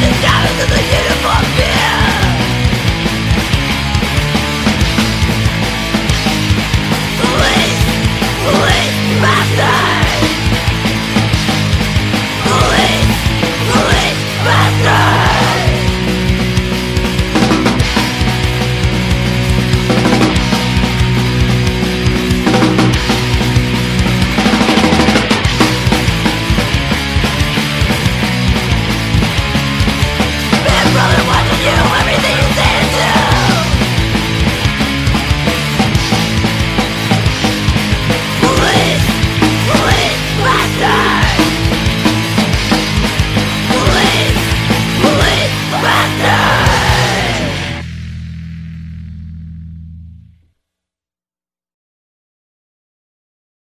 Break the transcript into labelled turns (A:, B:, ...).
A: the shadows of the